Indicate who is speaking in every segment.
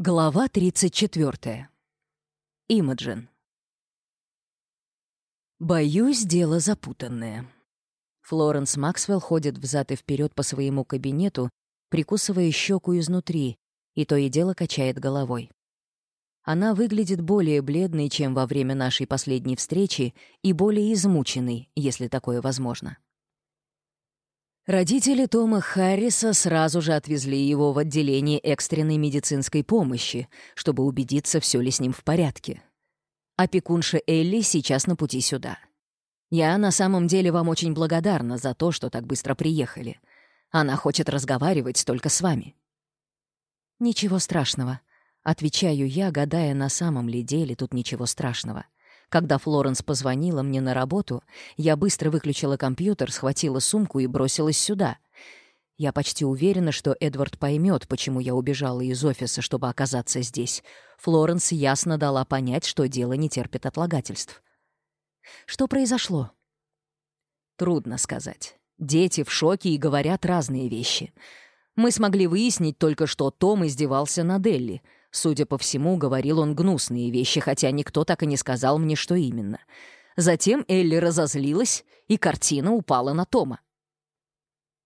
Speaker 1: Глава 34. Имаджин. Боюсь, дело запутанное. Флоренс Максвелл ходит взад и вперед по своему кабинету, прикусывая щеку изнутри, и то и дело качает головой. Она выглядит более бледной, чем во время нашей последней встречи, и более измученной, если такое возможно. Родители Тома Харриса сразу же отвезли его в отделение экстренной медицинской помощи, чтобы убедиться, все ли с ним в порядке. Опекунша Элли сейчас на пути сюда. Я на самом деле вам очень благодарна за то, что так быстро приехали. Она хочет разговаривать только с вами. Ничего страшного, отвечаю я, гадая, на самом ли деле тут ничего страшного — когда Флоренс позвонила мне на работу, я быстро выключила компьютер, схватила сумку и бросилась сюда. Я почти уверена, что Эдвард поймет, почему я убежала из офиса, чтобы оказаться здесь. Флоренс ясно дала понять, что дело не терпит отлагательств. Что произошло? Трудно сказать. Дети в шоке и говорят разные вещи. Мы смогли выяснить только, что Том издевался над Элли — Судя по всему, говорил он гнусные вещи, хотя никто так и не сказал мне, что именно. Затем Элли разозлилась, и картина упала на Тома.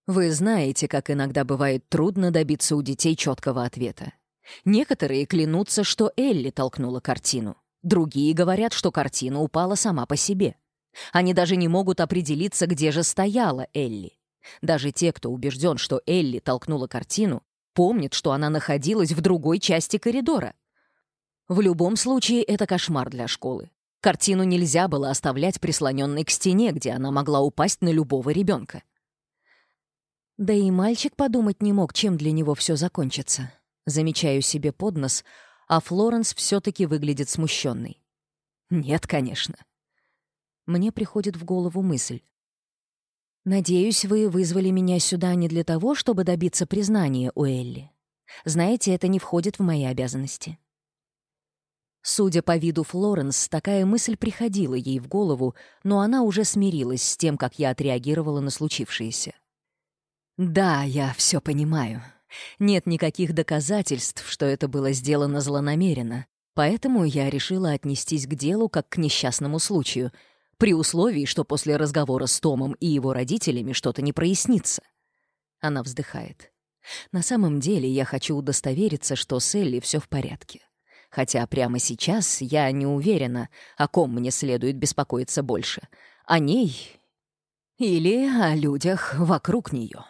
Speaker 1: Вы знаете, как иногда бывает трудно добиться у детей четкого ответа. Некоторые клянутся, что Элли толкнула картину. Другие говорят, что картина упала сама по себе. Они даже не могут определиться, где же стояла Элли. Даже те, кто убежден, что Элли толкнула картину, помнит, что она находилась в другой части коридора. В любом случае, это кошмар для школы. Картину нельзя было оставлять прислоненной к стене, где она могла упасть на любого ребенка. Да и мальчик подумать не мог, чем для него все закончится. Замечаю себе под нос, а Флоренс все-таки выглядит смущенной. Нет, конечно. Мне приходит в голову мысль. «Надеюсь, вы вызвали меня сюда не для того, чтобы добиться признания у Элли. Знаете, это не входит в мои обязанности». Судя по виду Флоренс, такая мысль приходила ей в голову, но она уже смирилась с тем, как я отреагировала на случившееся. «Да, я все понимаю. Нет никаких доказательств, что это было сделано злонамеренно, поэтому я решила отнестись к делу как к несчастному случаю», при условии, что после разговора с Томом и его родителями что-то не прояснится. Она вздыхает. На самом деле я хочу удостовериться, что с Элли все в порядке. Хотя прямо сейчас я не уверена, о ком мне следует беспокоиться больше. О ней или о людях вокруг нее.